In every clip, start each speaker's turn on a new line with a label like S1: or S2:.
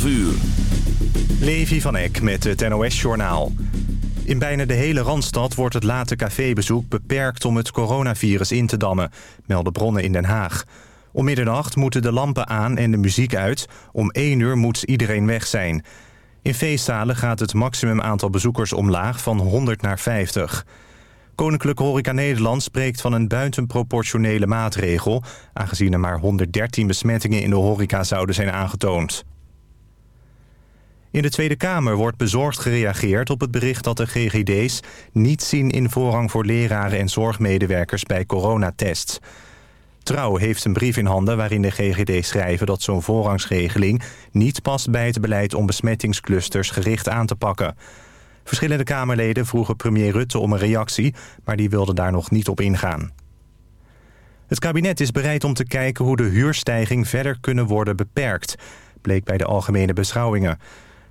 S1: 12 uur.
S2: Levi van Eck met het NOS-journaal. In bijna de hele Randstad wordt het late cafébezoek beperkt om het coronavirus in te dammen, melden bronnen in Den Haag. Om middernacht moeten de lampen aan en de muziek uit. Om 1 uur moet iedereen weg zijn. In feestzalen gaat het maximum aantal bezoekers omlaag van 100 naar 50. Koninklijke Horeca Nederland spreekt van een buitenproportionele maatregel... aangezien er maar 113 besmettingen in de horeca zouden zijn aangetoond. In de Tweede Kamer wordt bezorgd gereageerd op het bericht dat de GGD's... niet zien in voorrang voor leraren en zorgmedewerkers bij coronatests. Trouw heeft een brief in handen waarin de GGD schrijven dat zo'n voorrangsregeling... niet past bij het beleid om besmettingsclusters gericht aan te pakken... Verschillende Kamerleden vroegen premier Rutte om een reactie... maar die wilde daar nog niet op ingaan. Het kabinet is bereid om te kijken hoe de huurstijging verder kunnen worden beperkt... bleek bij de algemene beschouwingen.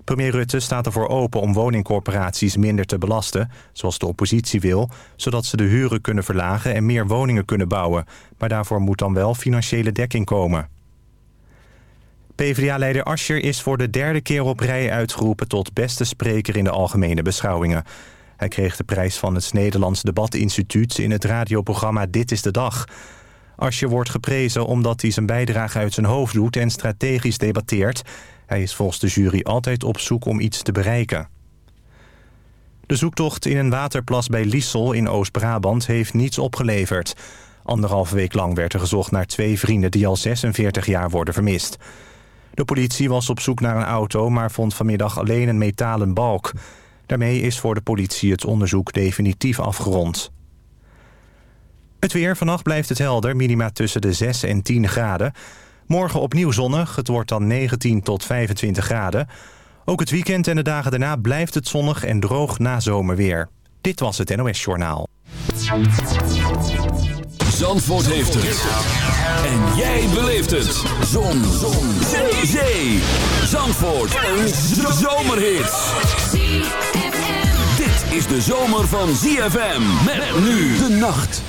S2: Premier Rutte staat ervoor open om woningcorporaties minder te belasten... zoals de oppositie wil, zodat ze de huren kunnen verlagen... en meer woningen kunnen bouwen. Maar daarvoor moet dan wel financiële dekking komen. PvdA-leider Ascher is voor de derde keer op rij uitgeroepen... tot beste spreker in de algemene beschouwingen. Hij kreeg de prijs van het Nederlands Debatinstituut... in het radioprogramma Dit is de Dag. Ascher wordt geprezen omdat hij zijn bijdrage uit zijn hoofd doet... en strategisch debatteert. Hij is volgens de jury altijd op zoek om iets te bereiken. De zoektocht in een waterplas bij Liesel in Oost-Brabant heeft niets opgeleverd. Anderhalve week lang werd er gezocht naar twee vrienden die al 46 jaar worden vermist. De politie was op zoek naar een auto, maar vond vanmiddag alleen een metalen balk. Daarmee is voor de politie het onderzoek definitief afgerond. Het weer. Vannacht blijft het helder, minima tussen de 6 en 10 graden. Morgen opnieuw zonnig, het wordt dan 19 tot 25 graden. Ook het weekend en de dagen daarna blijft het zonnig en droog na zomerweer. Dit was het NOS Journaal.
S1: Zandvoort heeft het. En jij beleeft het. Zon. Zon. Zee. Zee. Zandvoort. Een zomerhit. Dit is de zomer van ZFM. Met nu de nacht.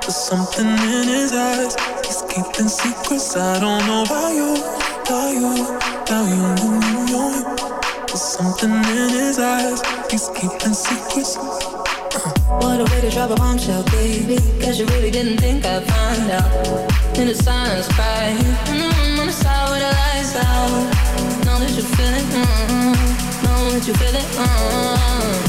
S3: There's something in his eyes. He's keeping secrets. I don't know why you, why you, why you know. There's something in his eyes. He's keeping secrets. Uh.
S4: What a way to drop a bombshell, baby. Cause you really didn't think I'd find out. In the silence, the room the lights out. That you mm-hmm, that you feel it,
S3: mm-hmm.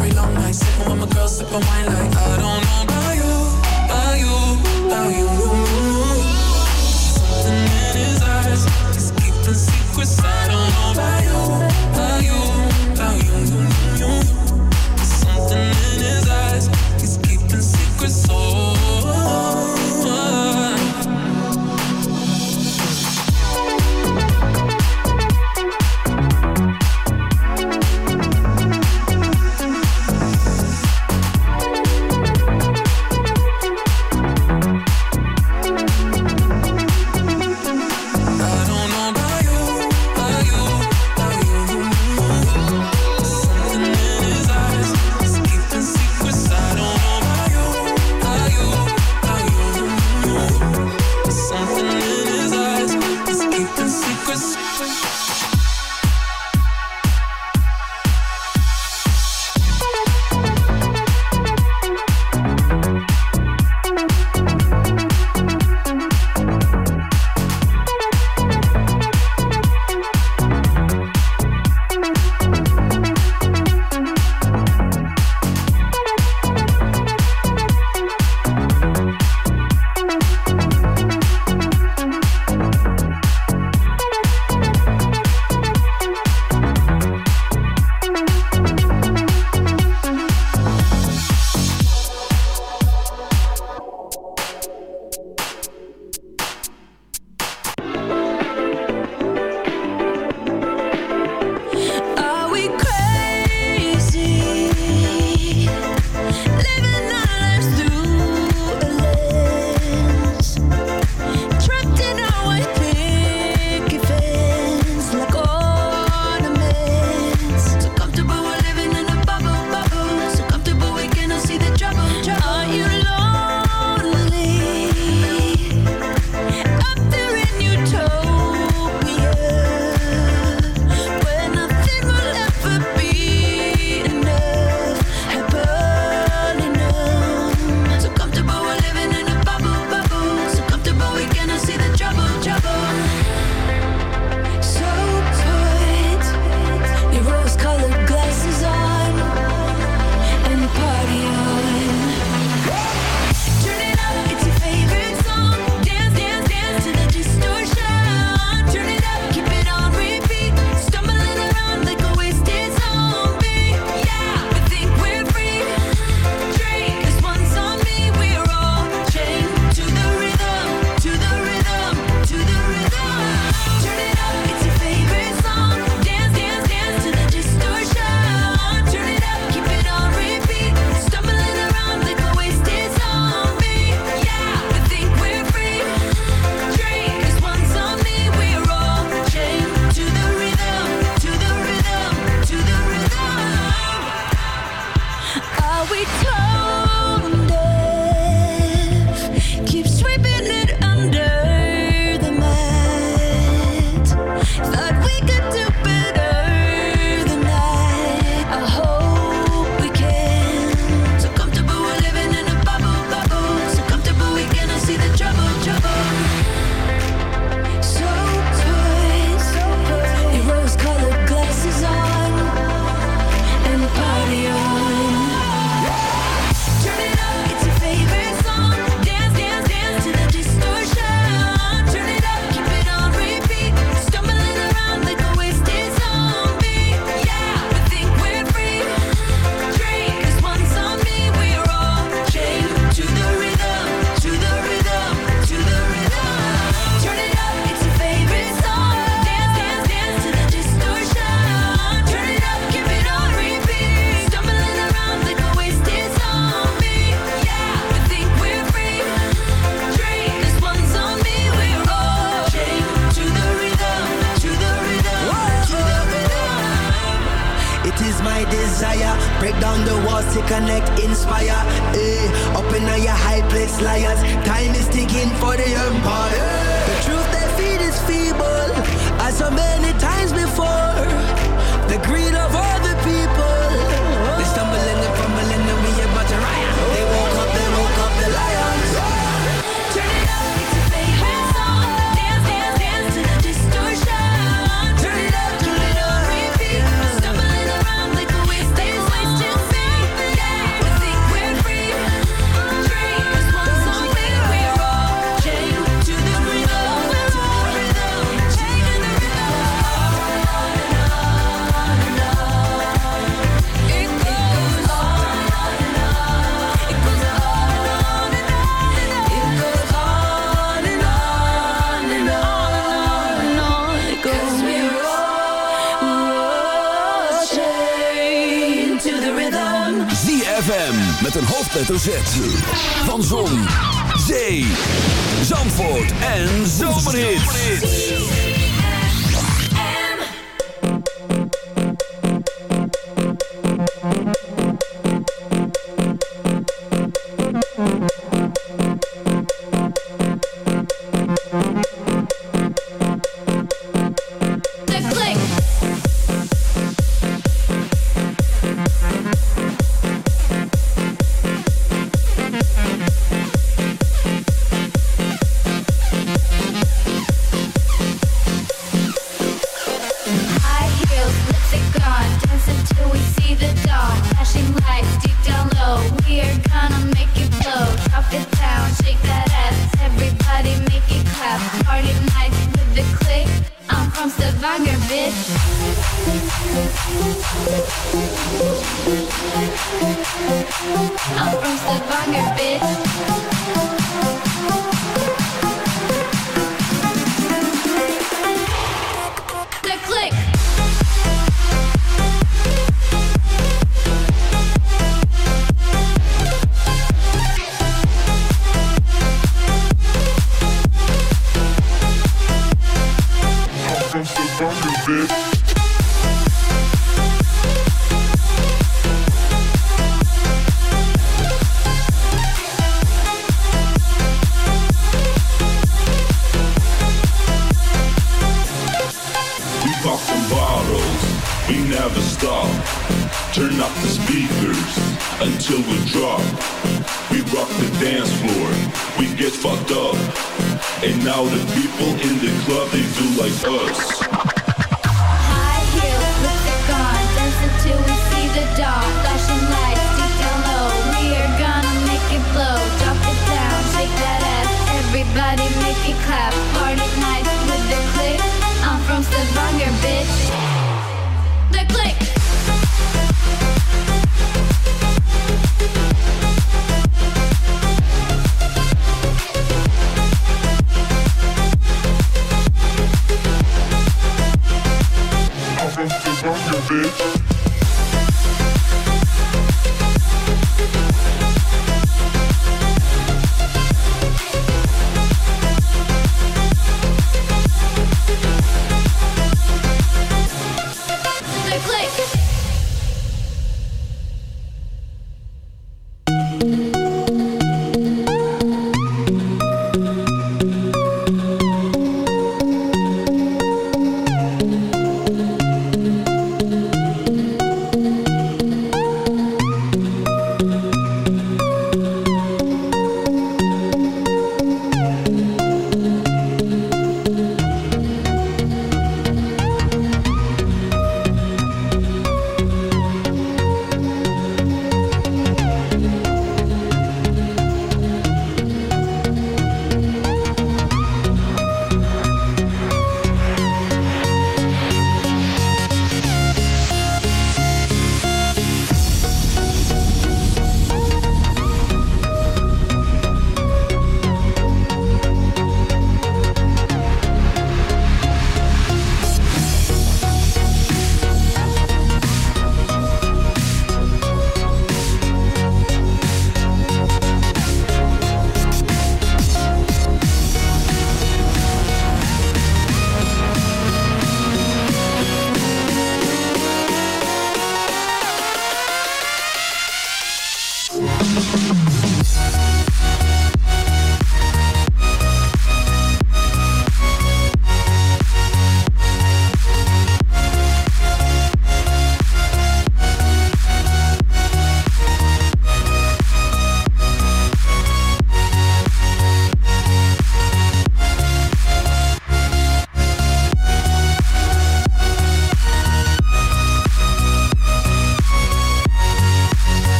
S3: every long night. Sipping with my girl, sipping wine like I don't know.
S5: dit.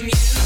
S5: music.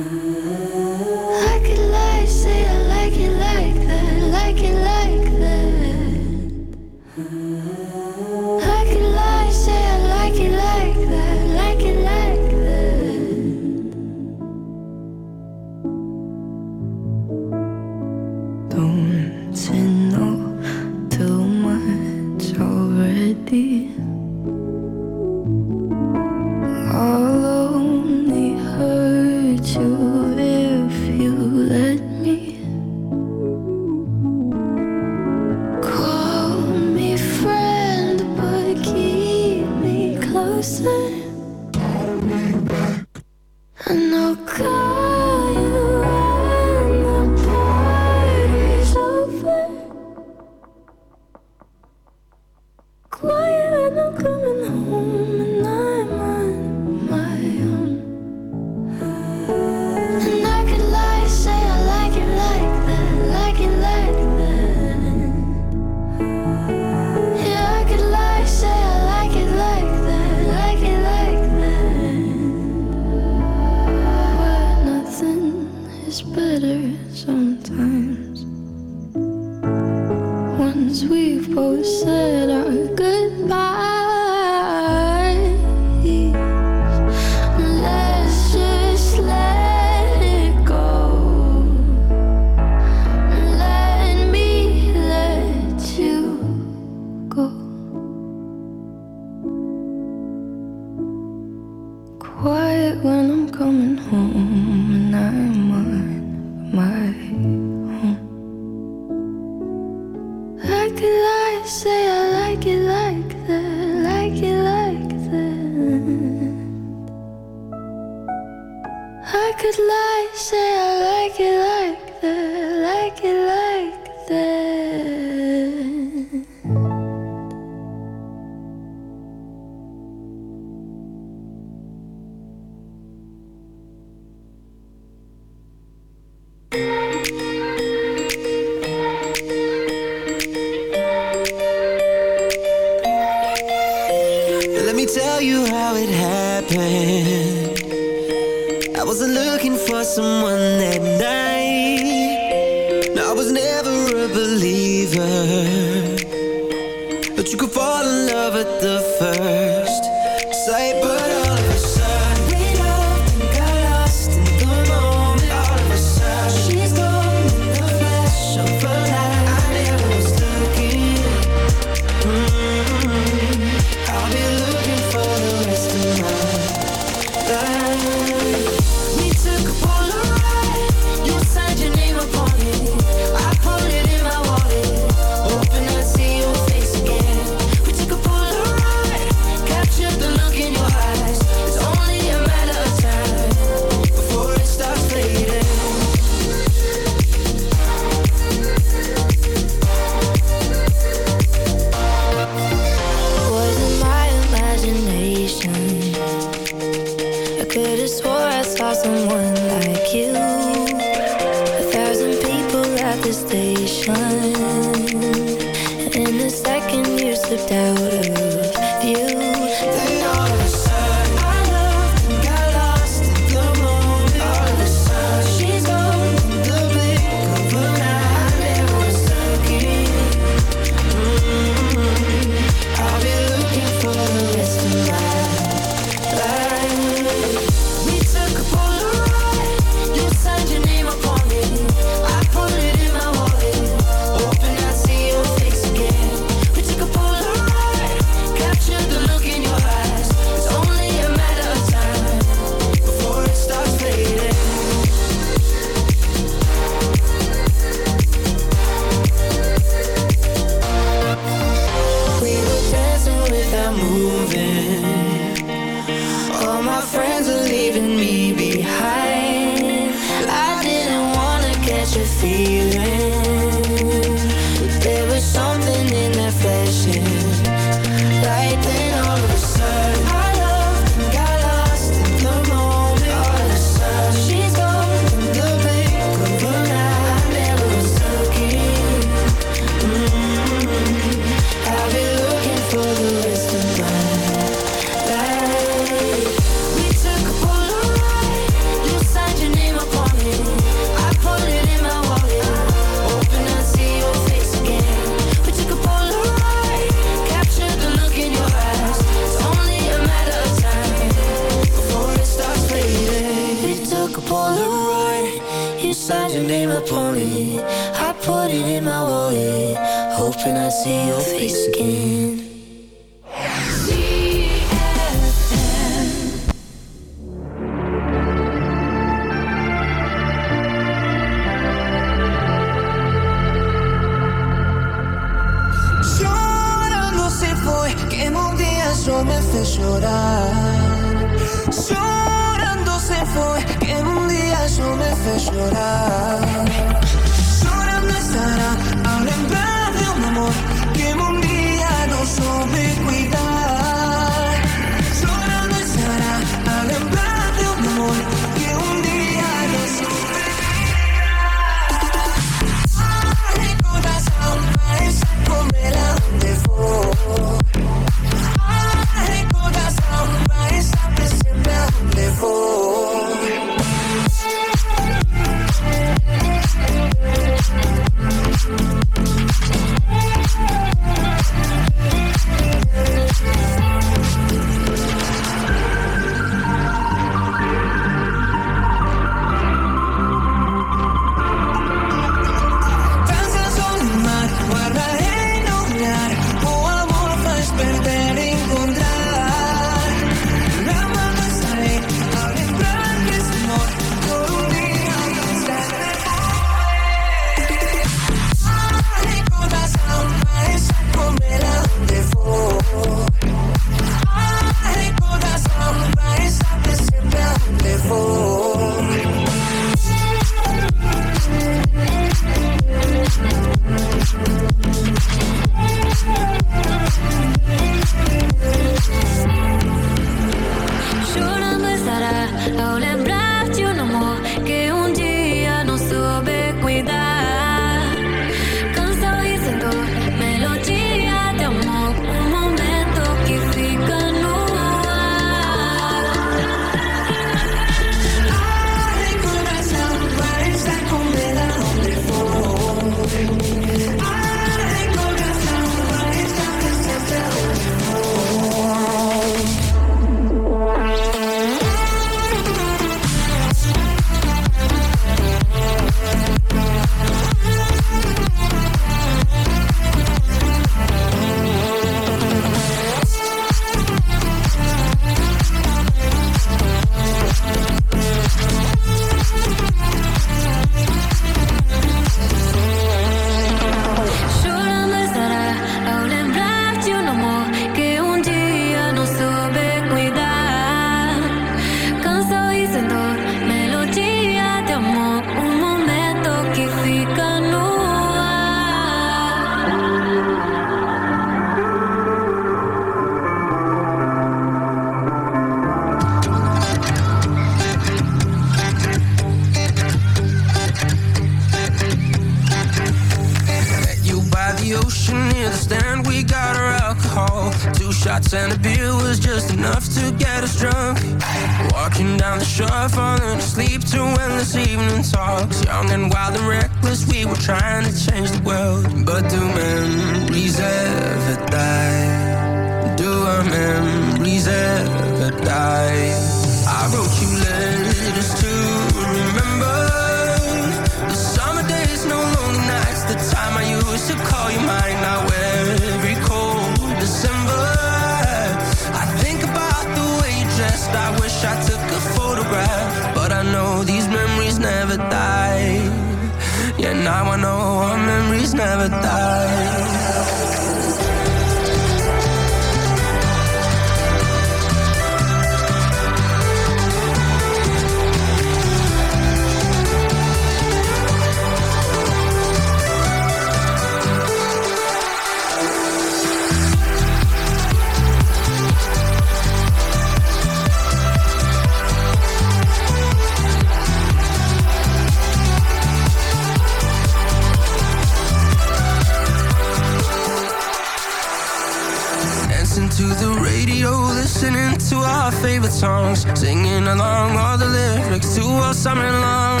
S5: All
S6: summer long.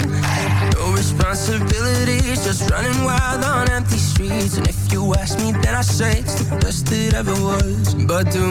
S6: No responsibilities, just running wild on empty streets. And if you ask me, then I say it's the best it ever was. But do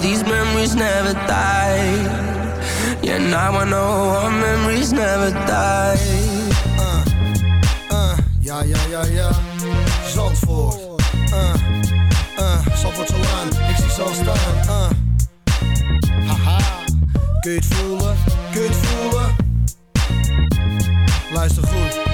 S6: These memories never die. Yeah, now I know our memories never die.
S7: Uh, ja, ja, ja, ja. Zandvoort. Uh, uh, Zandvoortse Laan. Ik zie al staan. Uh. Haha. Kun je het voelen? Kun je het voelen? Luister goed.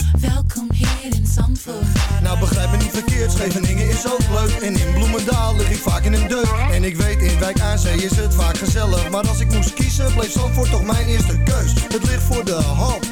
S8: Welkom hier in Zandvoort.
S7: Nou begrijp me niet verkeerd, Scheveningen is ook leuk. En in Bloemendaal lig ik vaak in een deuk. En ik weet, in Wijk Zee is het vaak gezellig. Maar als ik moest kiezen, bleef Zandvoort toch mijn eerste keus. Het ligt voor de hand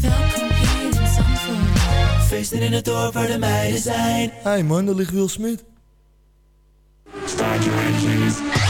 S8: Welkom hier in Zandvoort.
S9: Feesten in het dorp waar de meiden zijn.
S7: Hey man, daar ligt Will Smith
S10: Oh